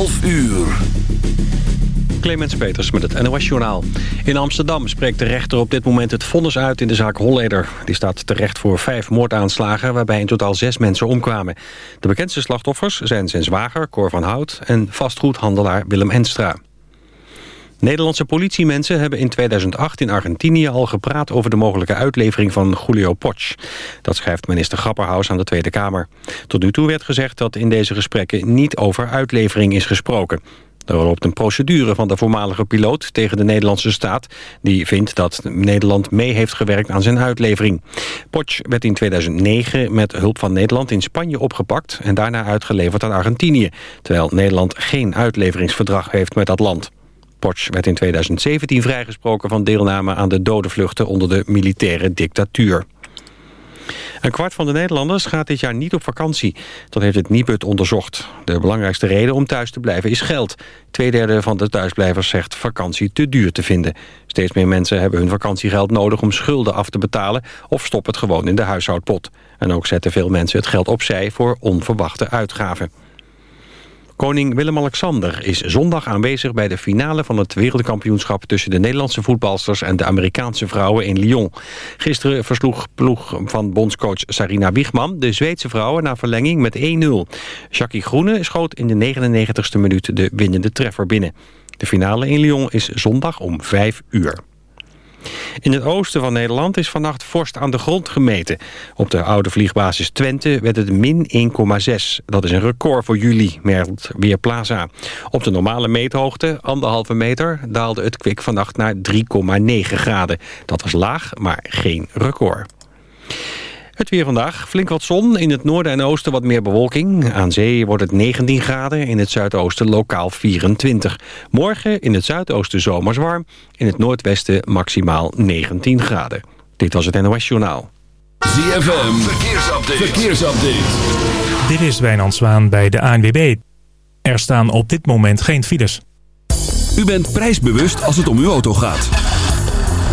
11 uur. Clemens Peters met het NOS-journaal. In Amsterdam spreekt de rechter op dit moment het vonnis uit in de zaak Holleder. Die staat terecht voor vijf moordaanslagen waarbij in totaal zes mensen omkwamen. De bekendste slachtoffers zijn zijn zwager, Cor van Hout... en vastgoedhandelaar Willem Enstra. Nederlandse politiemensen hebben in 2008 in Argentinië al gepraat over de mogelijke uitlevering van Julio Poch. Dat schrijft minister Grapperhaus aan de Tweede Kamer. Tot nu toe werd gezegd dat in deze gesprekken niet over uitlevering is gesproken. Er loopt een procedure van de voormalige piloot tegen de Nederlandse staat... die vindt dat Nederland mee heeft gewerkt aan zijn uitlevering. Poch werd in 2009 met hulp van Nederland in Spanje opgepakt... en daarna uitgeleverd aan Argentinië... terwijl Nederland geen uitleveringsverdrag heeft met dat land. Poch werd in 2017 vrijgesproken van deelname aan de dodenvluchten onder de militaire dictatuur. Een kwart van de Nederlanders gaat dit jaar niet op vakantie. Dat heeft het Nibud onderzocht. De belangrijkste reden om thuis te blijven is geld. Tweederde van de thuisblijvers zegt vakantie te duur te vinden. Steeds meer mensen hebben hun vakantiegeld nodig om schulden af te betalen... of stoppen het gewoon in de huishoudpot. En ook zetten veel mensen het geld opzij voor onverwachte uitgaven. Koning Willem-Alexander is zondag aanwezig bij de finale van het wereldkampioenschap tussen de Nederlandse voetbalsters en de Amerikaanse vrouwen in Lyon. Gisteren versloeg ploeg van bondscoach Sarina Wiegman de Zweedse vrouwen na verlenging met 1-0. Jackie Groene schoot in de 99ste minuut de winnende treffer binnen. De finale in Lyon is zondag om 5 uur. In het oosten van Nederland is vannacht vorst aan de grond gemeten. Op de oude vliegbasis Twente werd het min 1,6. Dat is een record voor juli, meldt Weerplaza. Op de normale meethoogte, anderhalve meter, daalde het kwik vannacht naar 3,9 graden. Dat was laag, maar geen record. Het weer vandaag. Flink wat zon. In het noorden en oosten wat meer bewolking. Aan zee wordt het 19 graden. In het zuidoosten lokaal 24. Morgen in het zuidoosten zomers warm. In het noordwesten maximaal 19 graden. Dit was het NOS Journaal. ZFM. Verkeersupdate. Verkeersupdate. Dit is Wijnand Zwaan bij de ANWB. Er staan op dit moment geen files. U bent prijsbewust als het om uw auto gaat.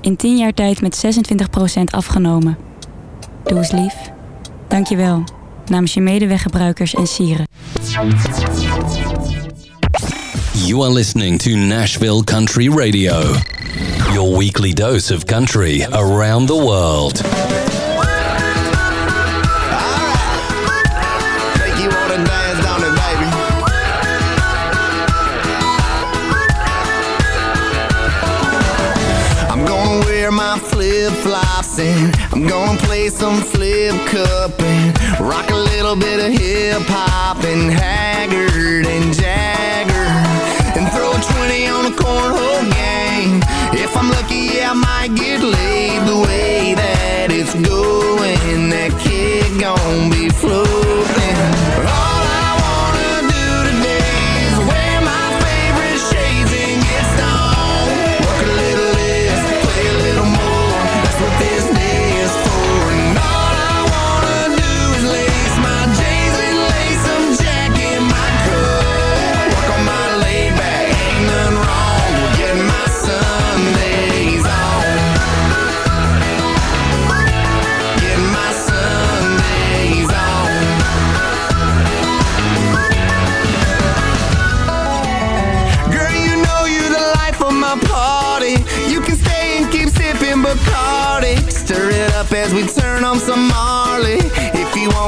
In 10 jaar tijd met 26% afgenomen. Doe eens lief. Dank je wel. Namens je medeweggebruikers en sieren. You are listening to Nashville Country Radio. Your weekly dose of country around the world. Flops and I'm gonna play some flip cup and rock a little bit of hip hop and Haggard and Jagger and throw a 20 on a cornhole game. If I'm lucky, yeah, I might get laid the way that it's going. That kid gon' be floating.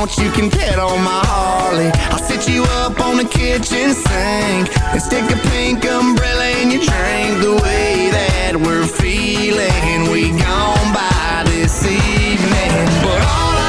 Want, you can pet on my Harley. I'll sit you up on the kitchen sink and stick a pink umbrella in your drink. The way that we're feeling, we gone by this evening. But all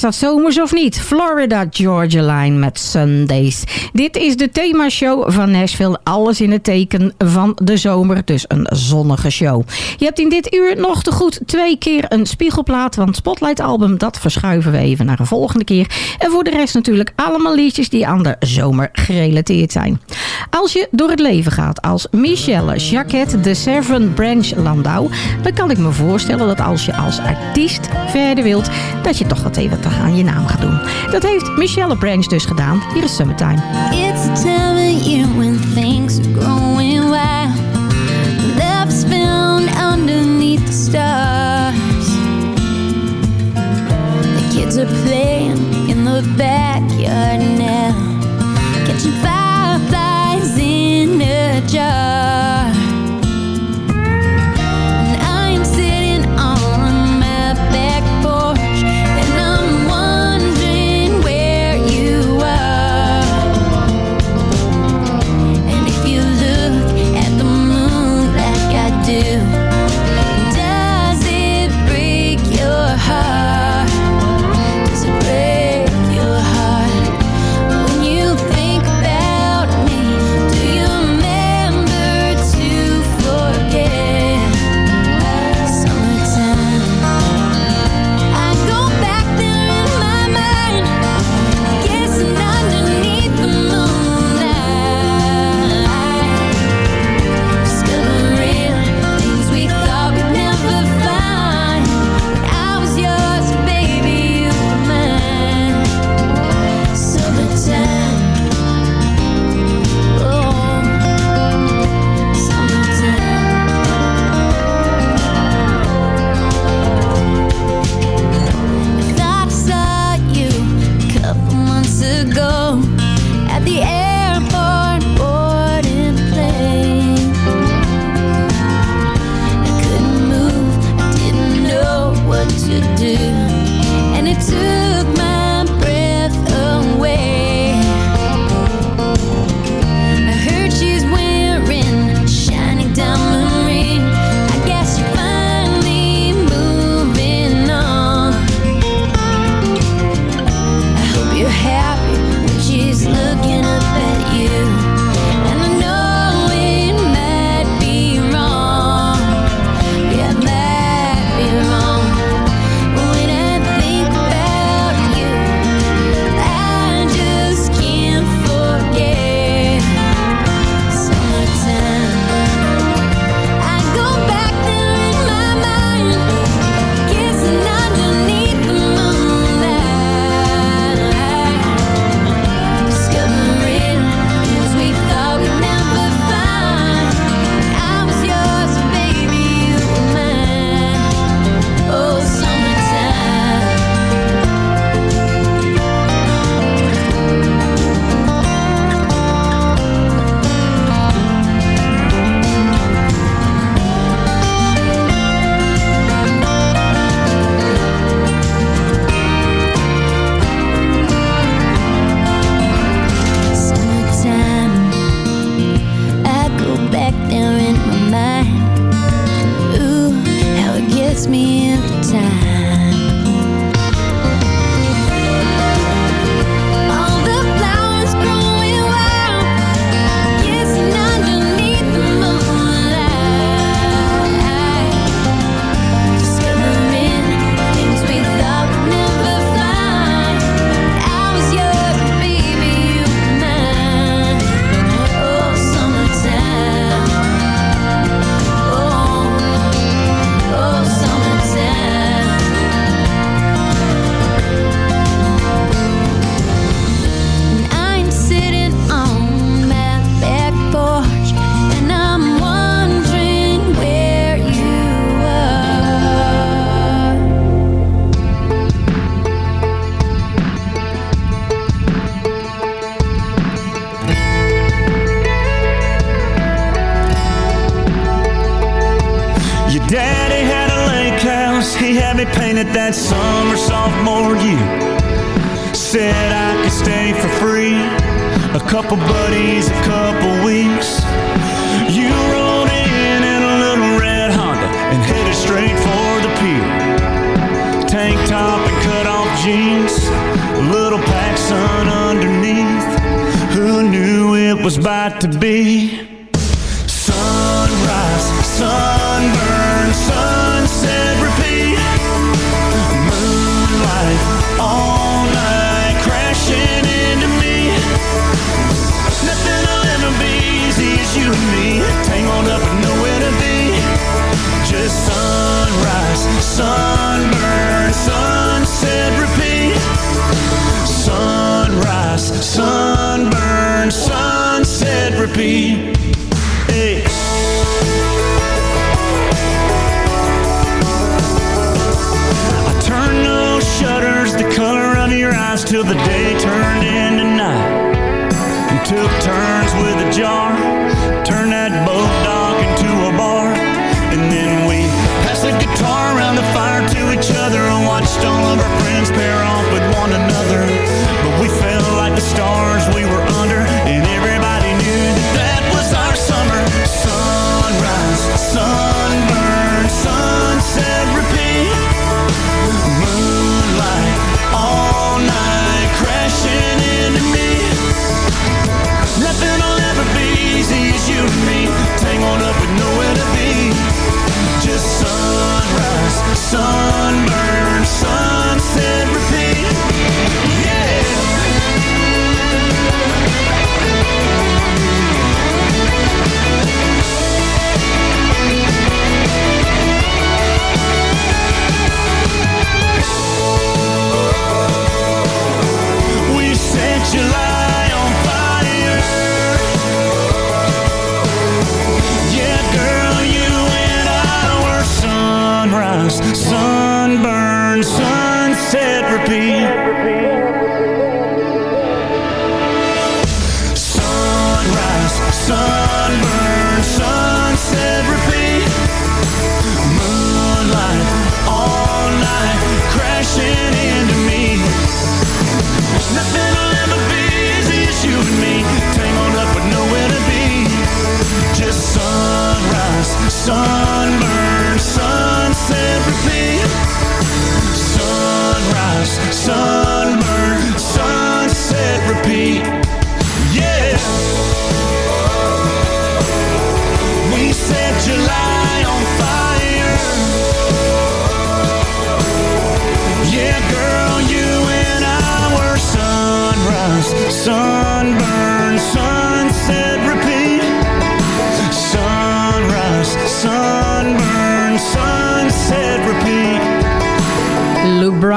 is dat zomers of niet? Florida Georgia Line met Sundays. Dit is de themashow van Nashville. Alles in het teken van de zomer. Dus een zonnige show. Je hebt in dit uur nog te goed twee keer een spiegelplaat. Want Spotlight album, dat verschuiven we even naar een volgende keer. En voor de rest natuurlijk allemaal liedjes die aan de zomer gerelateerd zijn. Als je door het leven gaat als Michelle Jacquet de Severn Branch Landau... dan kan ik me voorstellen dat als je als artiest verder wilt... dat je toch wat even aan je naam gaat doen. Dat heeft Michelle Branch dus gedaan. Hier is Summertime. It's time when things are wild. Love's underneath the stars. The kids are in the backyard now. In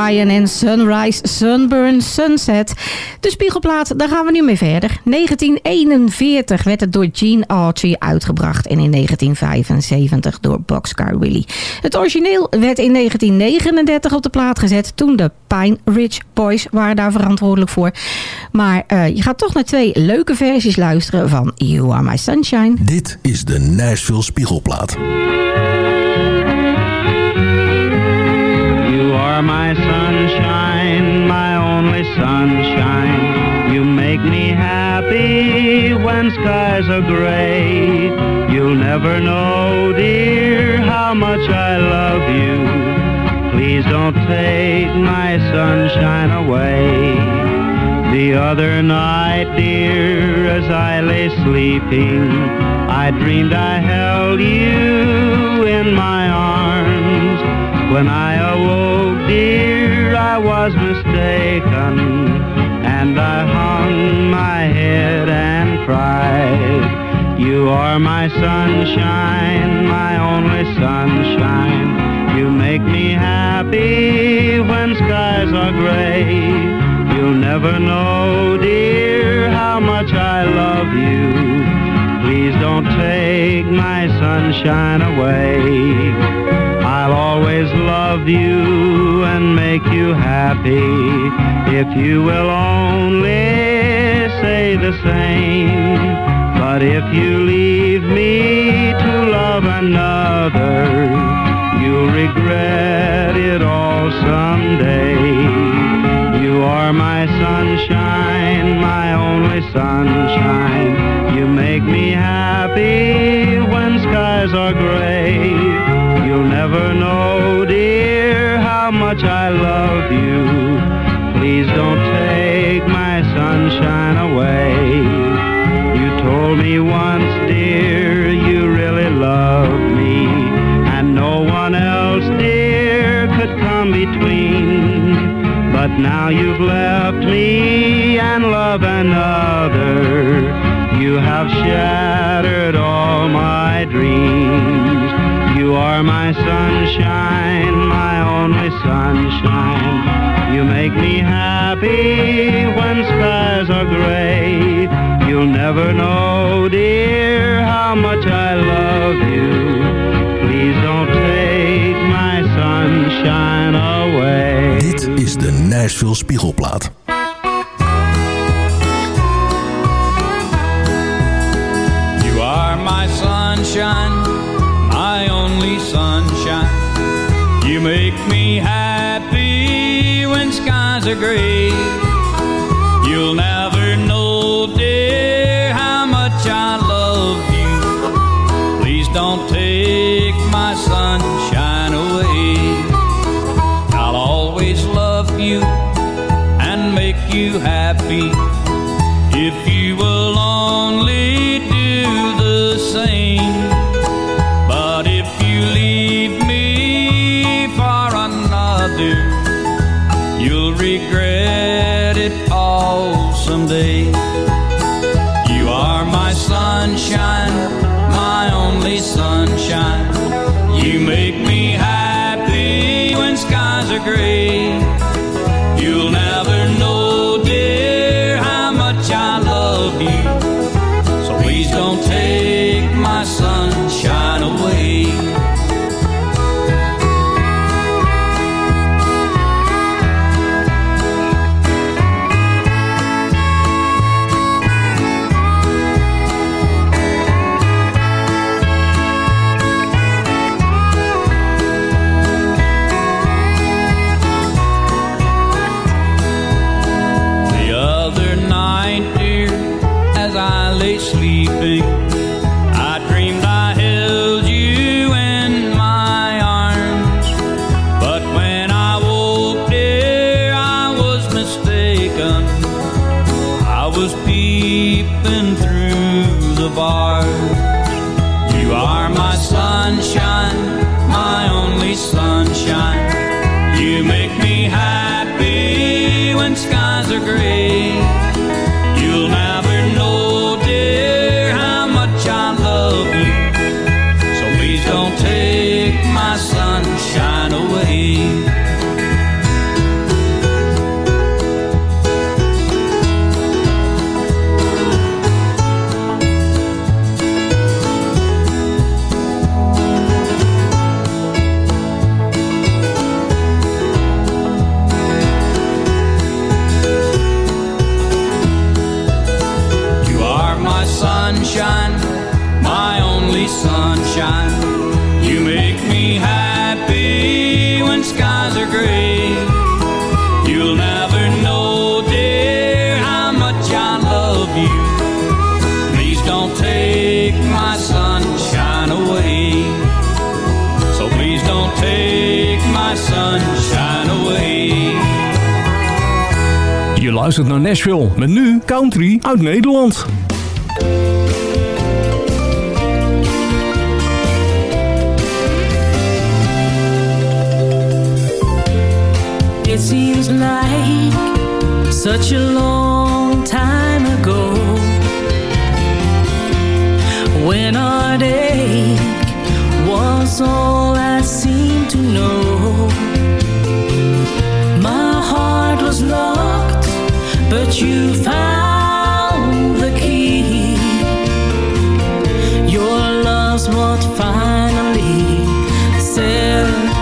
Ryan Sunrise, Sunburn, Sunset. De spiegelplaat, daar gaan we nu mee verder. 1941 werd het door Gene Archie uitgebracht en in 1975 door Boxcar Willie. Het origineel werd in 1939 op de plaat gezet toen de Pine Ridge Boys waren daar verantwoordelijk voor. Maar eh, je gaat toch naar twee leuke versies luisteren van You Are My Sunshine. Dit is de Nashville Spiegelplaat. sunshine, my only sunshine. You make me happy when skies are gray. You'll never know, dear, how much I love you. Please don't take my sunshine away. The other night, dear, as I lay sleeping, I dreamed I held you in my arms. When I awoke, dear, I was mistaken, and I hung my head and cried. You are my sunshine, my only sunshine. You make me happy when skies are gray. You'll never know, dear, how much I love you. Please don't take my sunshine away. I'll always love you and make you happy if you will only say the same. But if you leave me to love another, you'll regret it all someday. You are my sunshine, my only sunshine. You make me happy when skies are gray. Never know, dear, how much I love you. Please don't take my sunshine away. You told me once, dear, you really loved me, and no one else, dear, could come between. But now you've left me and love another. You have shattered sunshine. You make me happy when skies are gray. You'll never know, dear, how much I love you. Please don't take my sunshine away. Dit is de Nashville Spiegelplaat. You'll luistert naar Nashville. Met nu country uit Nederland. It seems like such a long time ago When heartache was all I seemed to know My heart was locked but you found the key. Your love's what finally severed.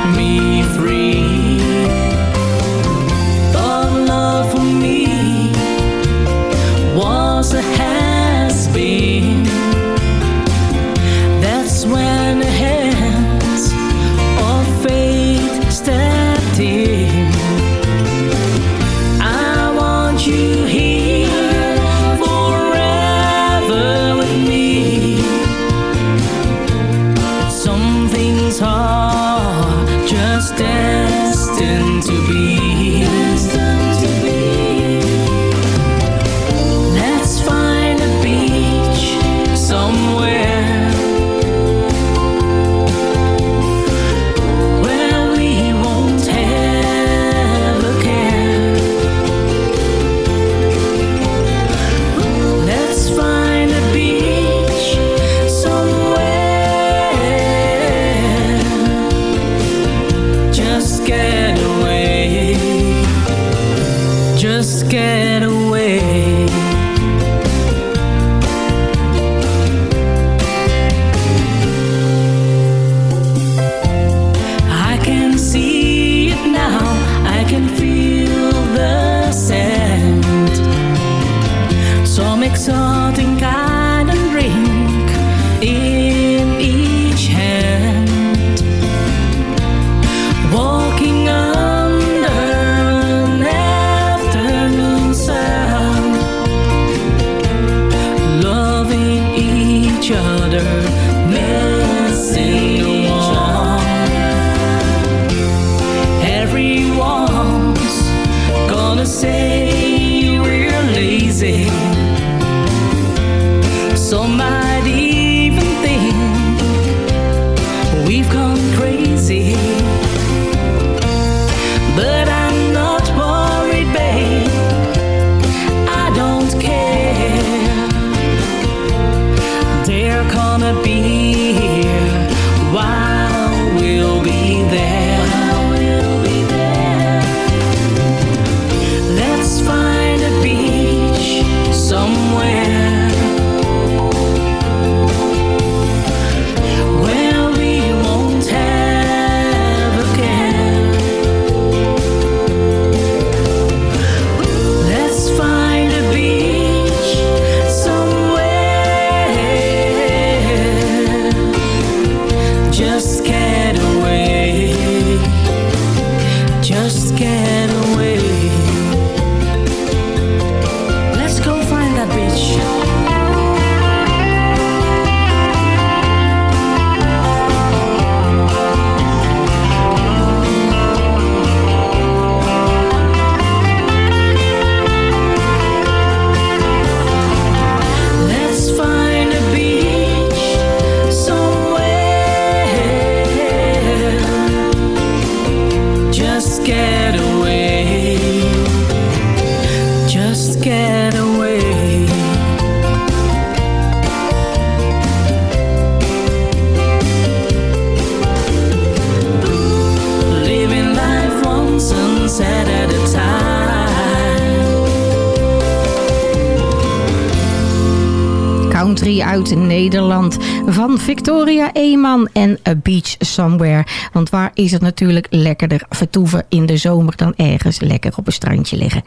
Nederland. Van Victoria Eeman en A Beach Somewhere. Want waar is het natuurlijk lekkerder vertoeven in de zomer dan ergens lekker op een strandje liggen.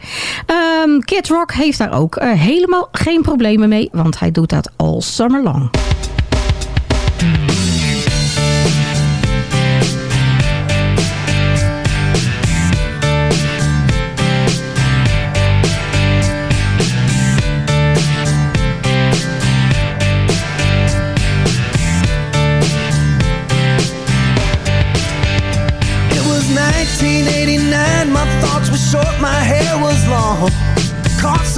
Um, Kid Rock heeft daar ook eh, helemaal geen problemen mee, want hij doet dat all summer long.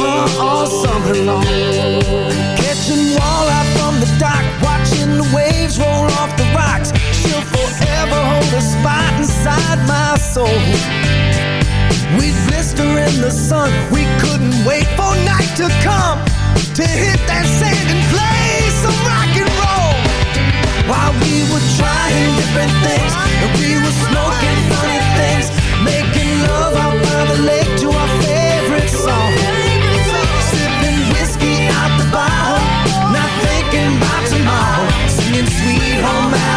all summer long. Catching walleye from the dock, watching the waves roll off the rocks. She'll forever hold a spot inside my soul. We'd blister in the sun, we couldn't wait for night to come to hit that sand and play some rock and roll. While we were trying different things, and we were smoking funny things, making love out by the lake to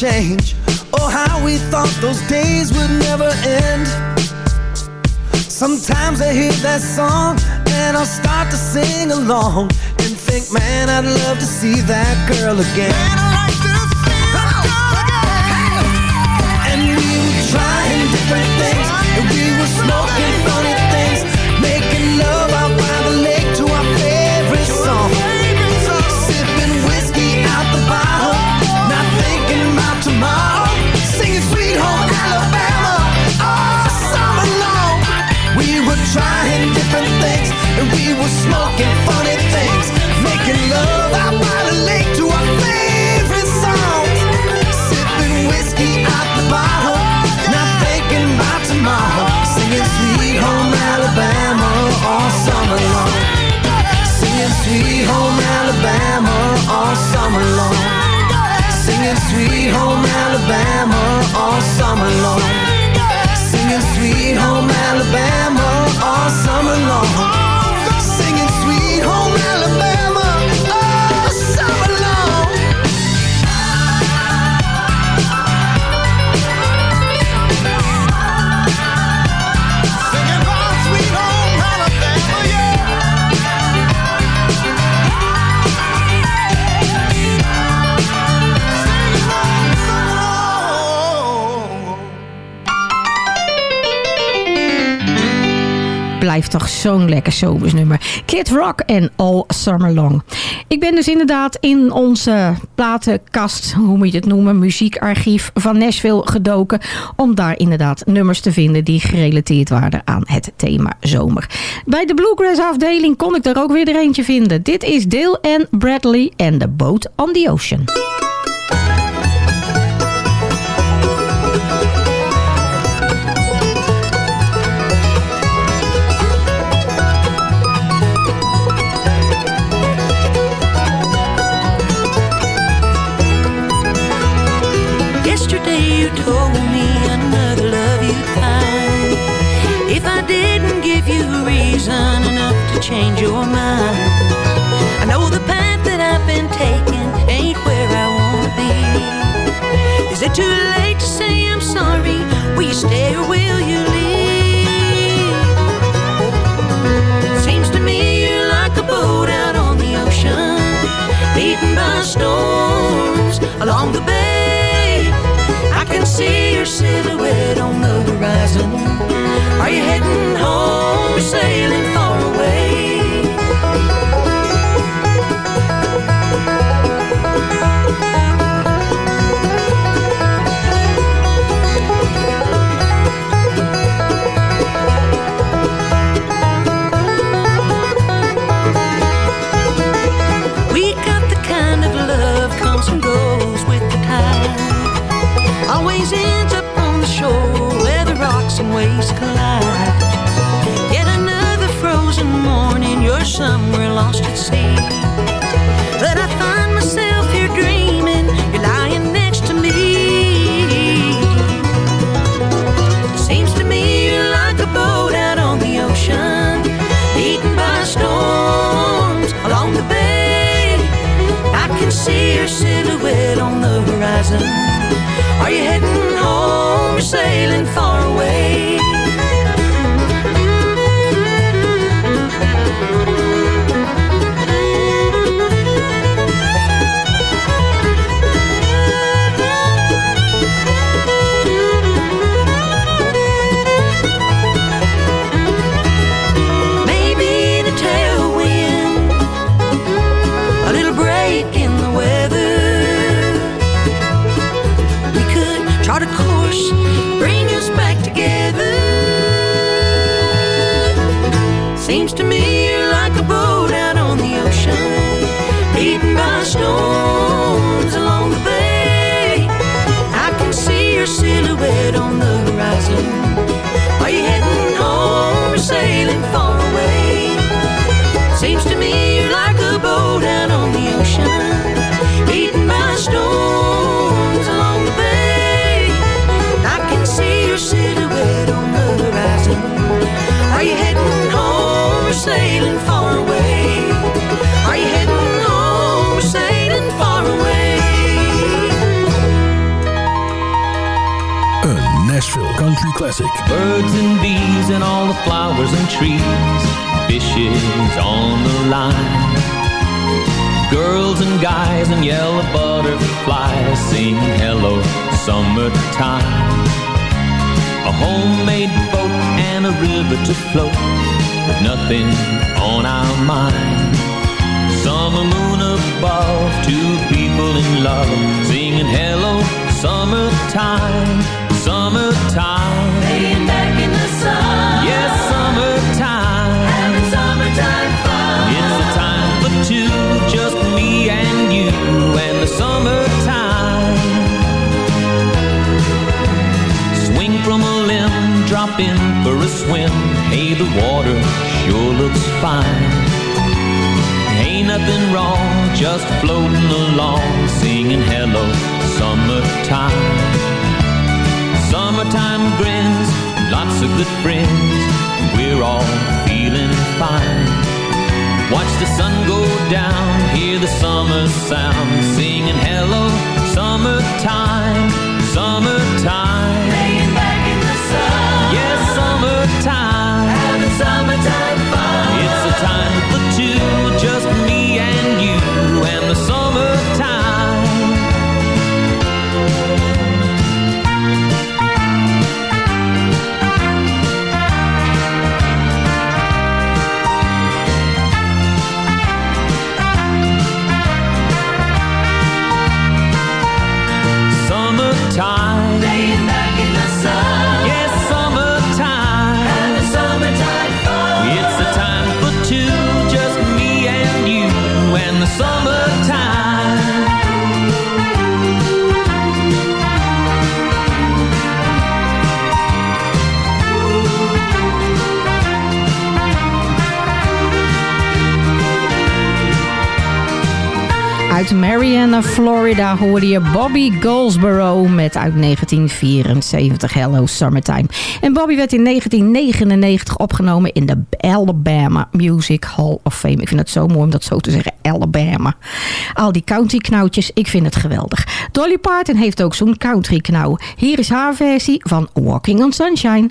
change. Oh, how we thought those days would never end. Sometimes I hear that song and I'll start to sing along and think, man, I'd love to see that girl again. And we were trying different things and we were smoking smoking funny things, making love out by the lake to our favorite songs. Sipping whiskey out the bottle, not thinking tomorrow. Singing Sweet Home Alabama all summer long. Singing Sweet Home Alabama all summer long. Singing Sweet Home Alabama all summer long. Singing Sweet Home Alabama all summer long. Home Alabama Blijft toch zo'n lekker zomersnummer. Kid Rock en All Summer Long. Ik ben dus inderdaad in onze platenkast, hoe moet je het noemen, muziekarchief van Nashville gedoken. Om daar inderdaad nummers te vinden die gerelateerd waren aan het thema zomer. Bij de Bluegrass afdeling kon ik er ook weer er eentje vinden. Dit is Dale Ann Bradley en The Boat on the Ocean. Change your mind. I know the path that I've been taking ain't where I wanna be. Is it too late to say I'm sorry? Will you stay or will you leave? Seems to me you're like a boat out on the ocean, beaten by storms along the bay. I can see your silhouette on the horizon. Are you heading home or sailing far away? And waves collide. Yet another frozen morning, you're somewhere lost at sea. But I find myself here dreaming, you're lying next to me. Seems to me you're like a boat out on the ocean, beaten by storms along the bay. I can see your silhouette on the horizon. Are you heading sailing far away? Country Classic. Birds and bees and all the flowers and trees, fishes on the line. Girls and guys and yellow butterflies sing hello summertime. A homemade boat and a river to float, but nothing on our mind. Summer moon above, two people in love, singing hello summertime, summertime. Laying back in the sun. Yes, summertime. Having summertime fun. It's a time for two, just me and you and the summertime. Swing from a limb, drop in for a swim. Hey, the water sure looks fine. Ain't nothing wrong, just floating along, singing hello, summertime. Summertime grins, lots of good friends, we're all feeling fine. Watch the sun go down, hear the summer sound, singing hello, summertime, summertime. Laying back in the sun. Yes, summertime. Having summertime fun. It's a time for two, just me and you and the summertime. summer. Uit Marianna, Florida hoorde je Bobby Goldsboro met uit 1974 Hello Summertime. En Bobby werd in 1999 opgenomen in de Alabama Music Hall of Fame. Ik vind het zo mooi om dat zo te zeggen, Alabama. Al die country knauwtjes, ik vind het geweldig. Dolly Parton heeft ook zo'n country knauw. Hier is haar versie van Walking on Sunshine.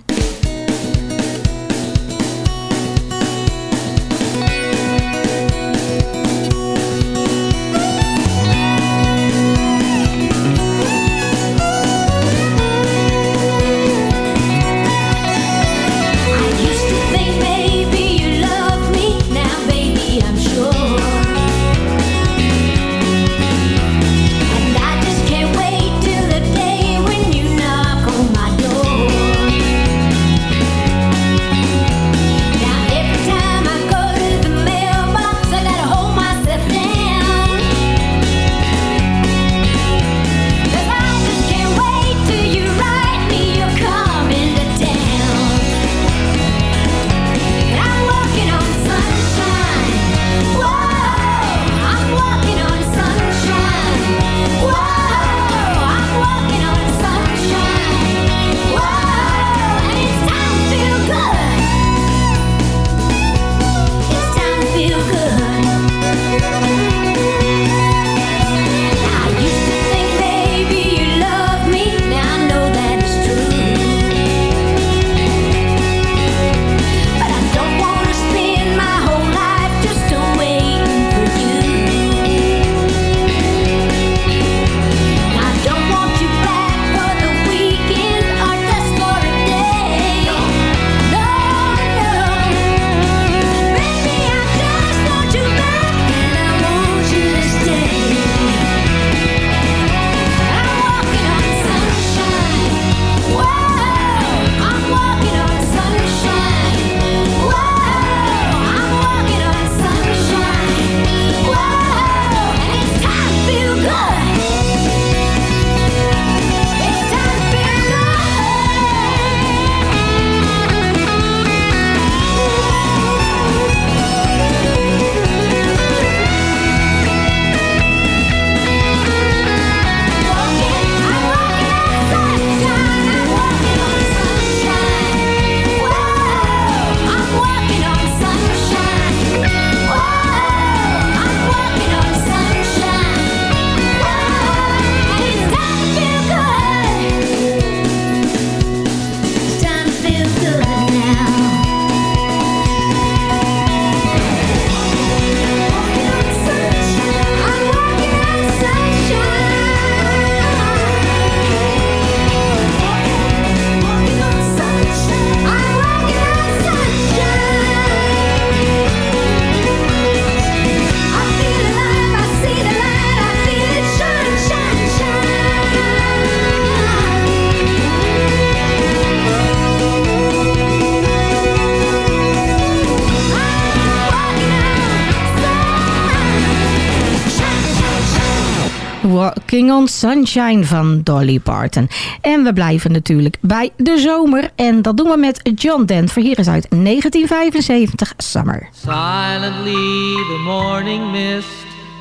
Walking on Sunshine van Dolly Parton. En we blijven natuurlijk bij de zomer. En dat doen we met John Denver. Hier is uit 1975 Summer. Silently the morning mist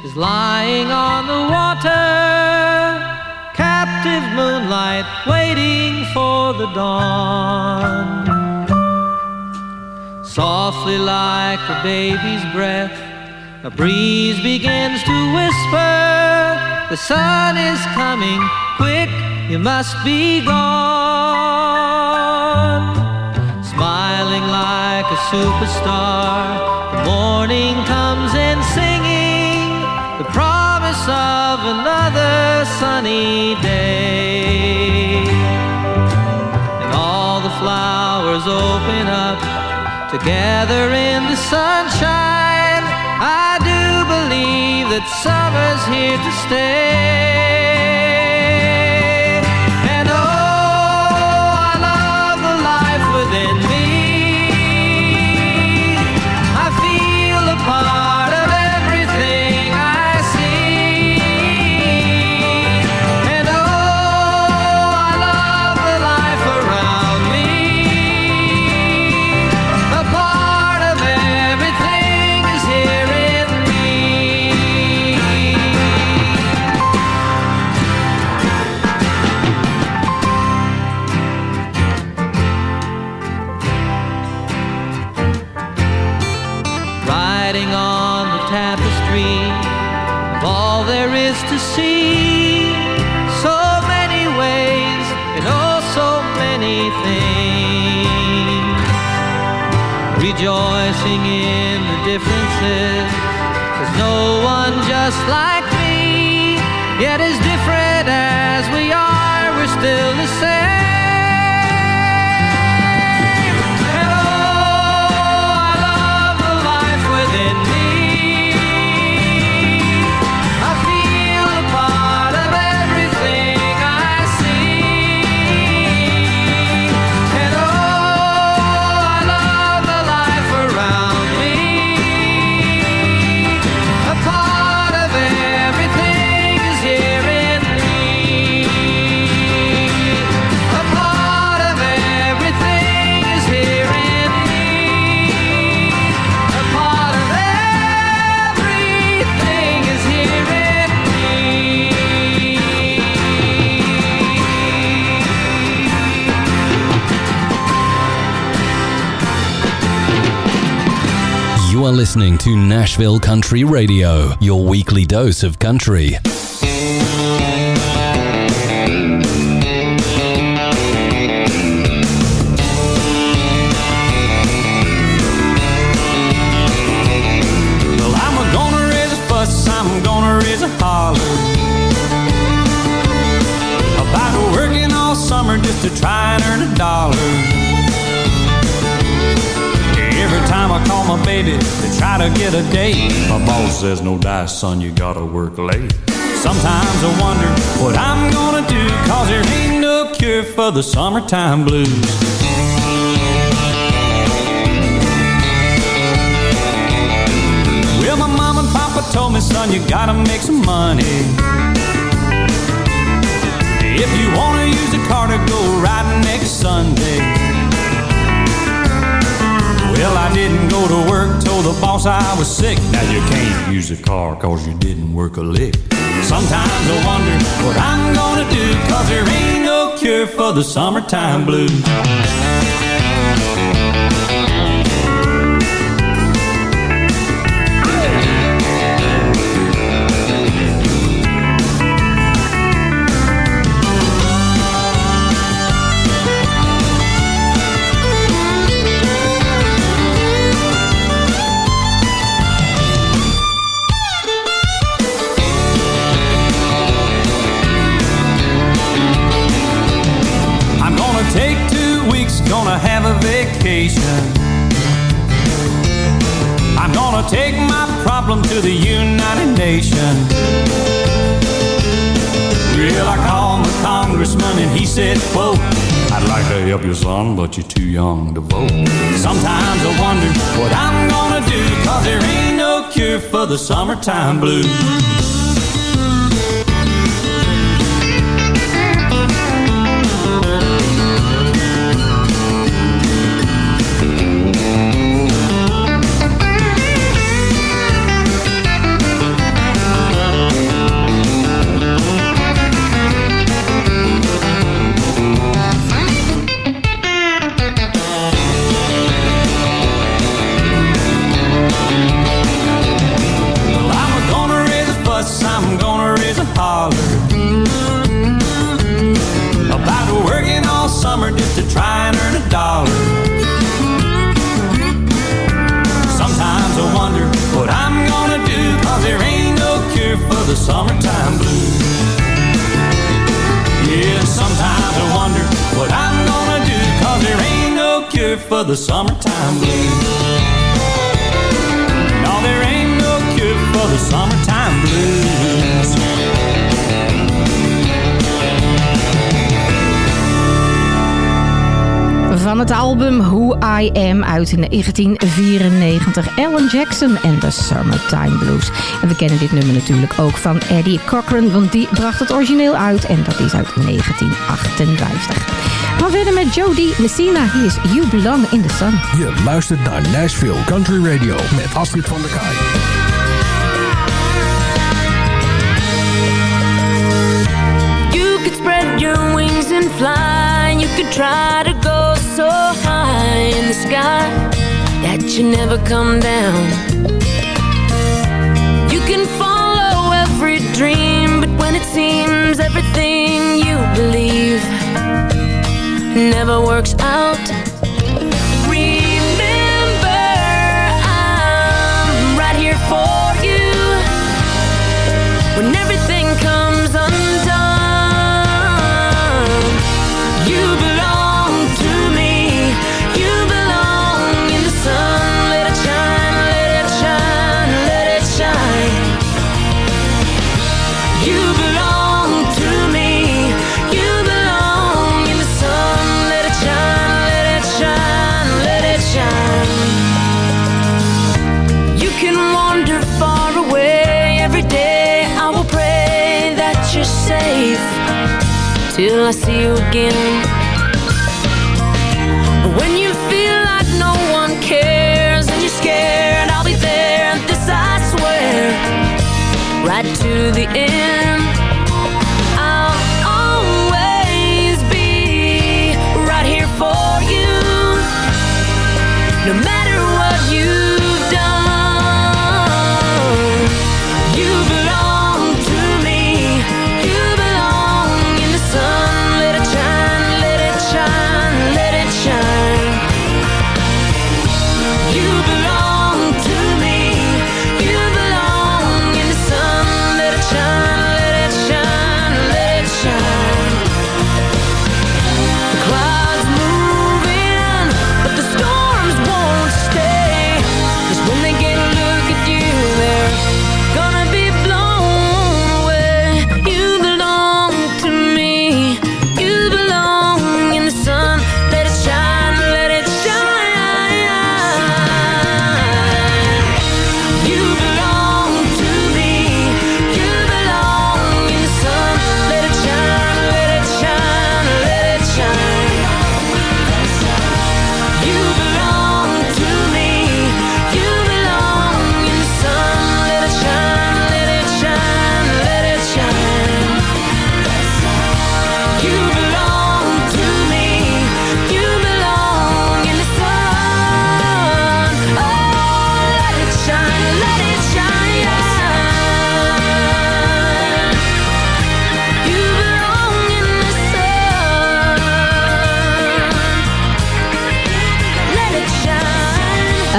is lying on the water. Captive moonlight waiting for the dawn. Softly like a baby's breath, a breeze begins to whisper. The sun is coming, quick, you must be gone. Smiling like a superstar, the morning comes in singing the promise of another sunny day. And all the flowers open up together in the sunshine. I that summer's here to stay. Rejoicing in the differences. There's no one just like me. Yet as different as we are, we're still the same. Are listening to Nashville Country Radio, your weekly dose of country. Well, I'm baby to try to get a date, my boss says, No dice, son, you gotta work late. Sometimes I wonder what I'm gonna do, cause there ain't no cure for the summertime blues. Well, my mom and papa told me, son, you gotta make some money. If you wanna use a car to go riding next Sunday. Well, I didn't go to work, told the boss I was sick. Now you can't use a car cause you didn't work a lick. Sometimes I wonder what I'm gonna do, cause there ain't no cure for the summertime blues. He said, quote, I'd like to help you, son, but you're too young to vote. Sometimes I wonder what I'm gonna do, cause there ain't no cure for the summertime blues. For the summertime blues. No, there ain't no cure for the summertime blues. Van het album Who I Am uit 1994. Alan Jackson en de Summertime Blues. En we kennen dit nummer natuurlijk ook van Eddie Cochran, want die bracht het origineel uit en dat is uit 1958. Maar verder met Jody Messina. Hier is You Belong in the Sun. Je luistert naar Nashville Country Radio met Astrid van der Kaai. You could spread your wings and fly. You could try to the sky that you never come down. You can follow every dream, but when it seems everything you believe never works out till I see you again. When you feel like no one cares and you're scared, I'll be there, this I swear, right to the end.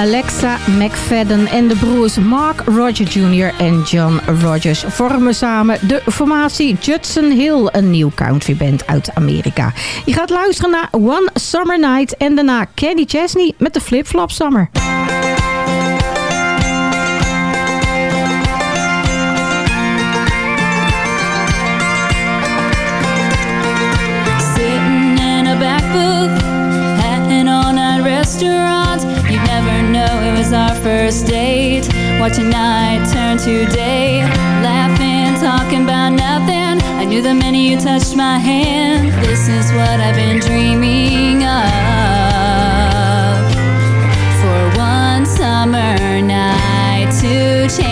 Alexa McFadden en de broers Mark Roger Jr. en John Rogers vormen samen de formatie Judson Hill, een nieuw countryband uit Amerika. Je gaat luisteren naar One Summer Night en daarna Kenny Chesney met de Flip Flop Summer. was our first date. Watching night turn to day. Laughing, talking about nothing. I knew the minute you touched my hand. This is what I've been dreaming of. For one summer night to change.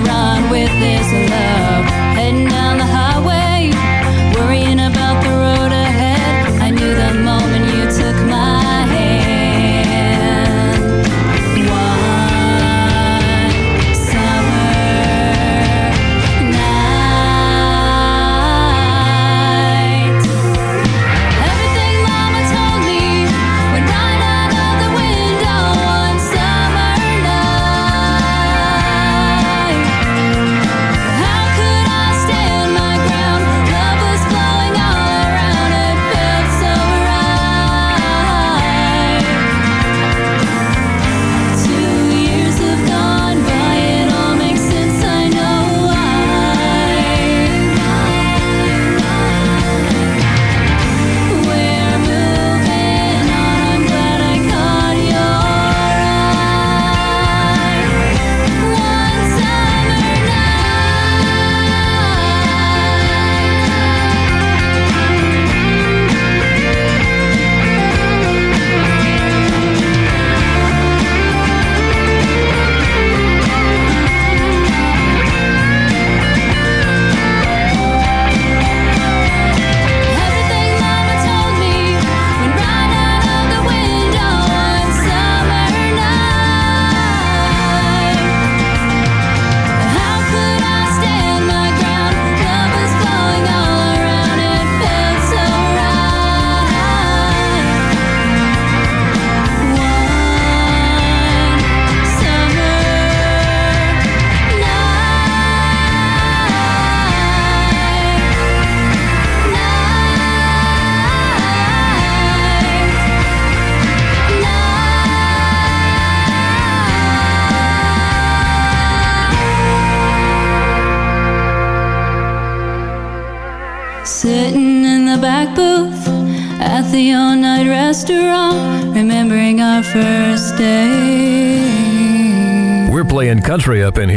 run with this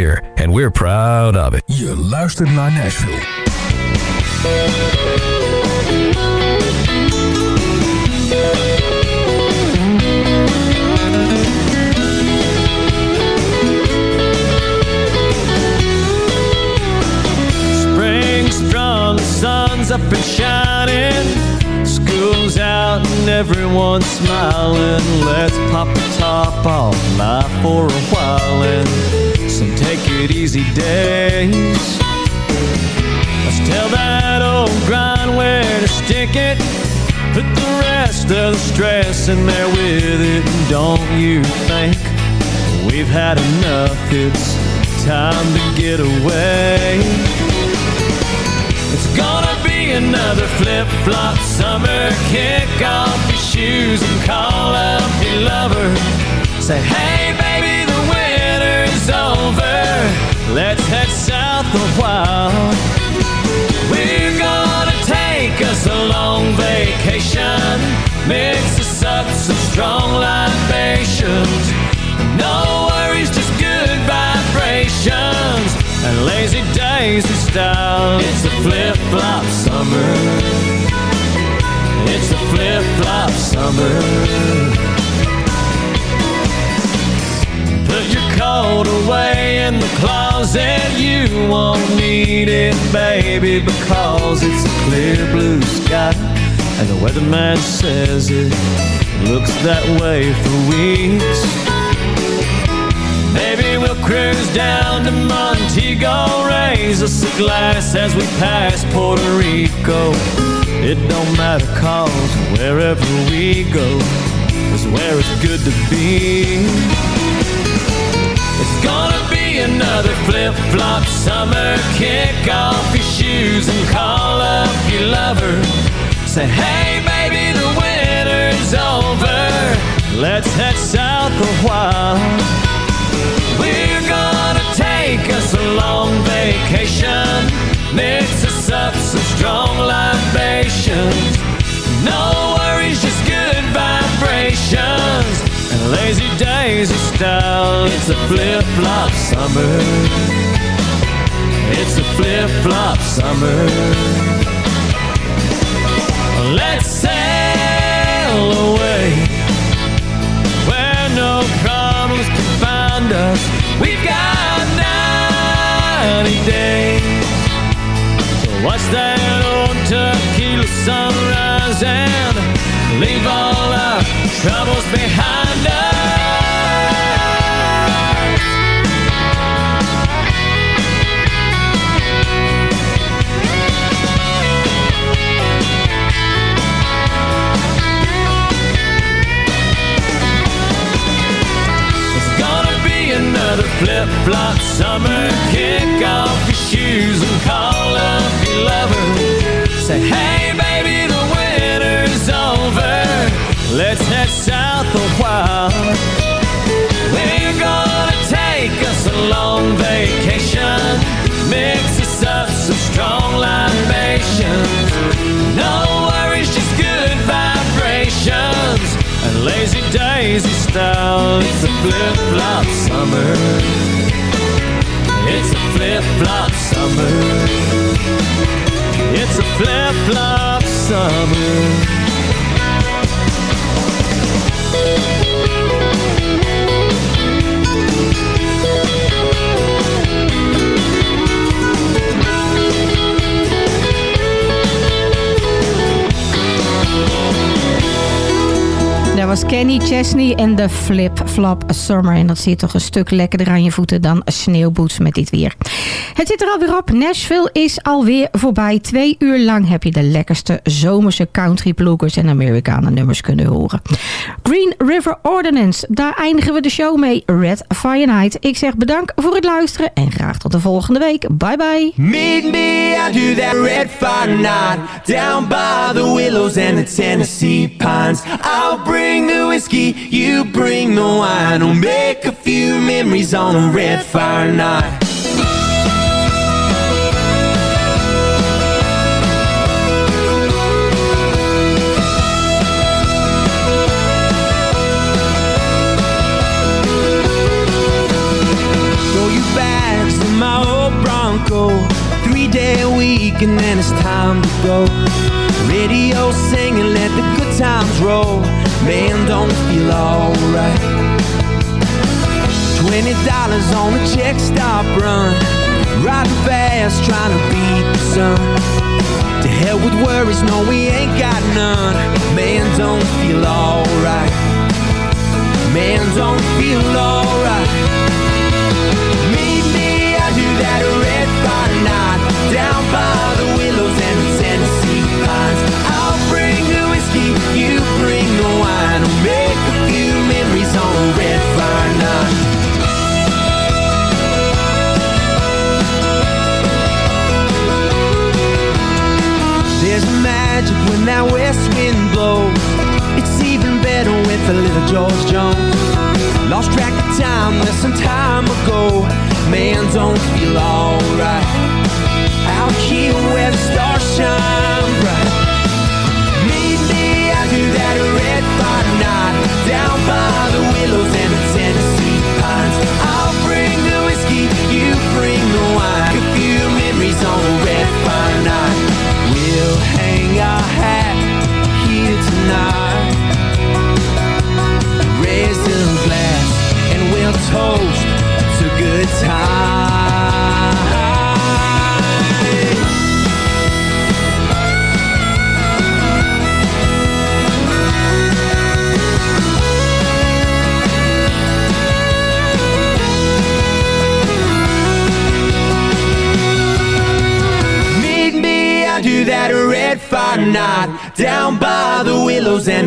here, and we're proud of it. Je luistert naar Nashville. Spring strong, the sun's up and shining. School's out and everyone's smiling. Let's pop the top off life for a while and some take it easy days. Let's tell that old grind where to stick it. Put the rest of the stress in there with it. And don't you think we've had enough? It's time to get away. It's gonna be another flip-flop summer. Kick off your shoes and call up your lover. Say, hey winter's over. Let's head south a while. We're gonna take us a long vacation. Mix us up some strong libations. No worries, just good vibrations. And lazy daisy style. It's a flip-flop summer. It's a flip-flop summer. Put away in the closet. You won't need it, baby, because it's a clear blue sky. And the weatherman says it looks that way for weeks. Maybe we'll cruise down to Montego, raise us a glass as we pass Puerto Rico. It don't matter cause wherever we go is where it's good to be. It's gonna be another flip-flop summer. Kick off your shoes and call up your lover. Say, hey baby, the winter's over. Let's head south a while. We're gonna take us a long vacation. Mix us up some strong libations. No lazy daisy style. It's a flip-flop summer. It's a flip-flop summer. Let's sail away where no problems can find us. We've got 90 days. So watch that old tequila sunrise and leave all our troubles behind us. It's gonna be another flip-flop summer. Kick off your shoes and call up your lover. Say, hey baby, the winter's over. Let's lazy style. It's a flip-flop summer. It's a flip-flop summer. It's a flip-flop summer. Was Kenny Chesney en de Flip Flop Summer. En dat zit toch een stuk lekkerder aan je voeten dan sneeuwboots met dit weer. Het zit er alweer op. Nashville is alweer voorbij. Twee uur lang heb je de lekkerste zomerse country bluegers en Amerikanen nummers kunnen horen. Green River Ordinance, daar eindigen we de show mee. Red Fire Night. Ik zeg bedankt voor het luisteren en graag tot de volgende week. Bye bye. Meet me, I do that red fire night Down by the willows and the Tennessee pines I'll bring bring the whiskey, you bring the wine. We'll make a few memories on a red fire night. Three-day week and then it's time to go Radio singing, let the good times roll Man, don't feel alright. Twenty dollars on a check stop run. Riding fast, trying to beat the sun. To hell with worries, no, we ain't got none. Man, don't feel alright. Man, don't feel alright. Meet me, do that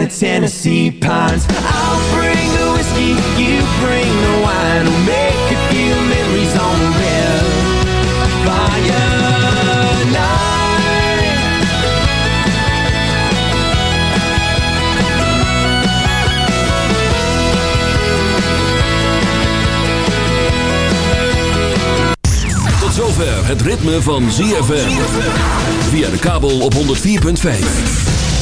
the Tennessee pines I'll bring the whiskey, you bring the wine We'll make a few memories on the red fire Tot zover het ritme van ZFM. Via de kabel op 104.5.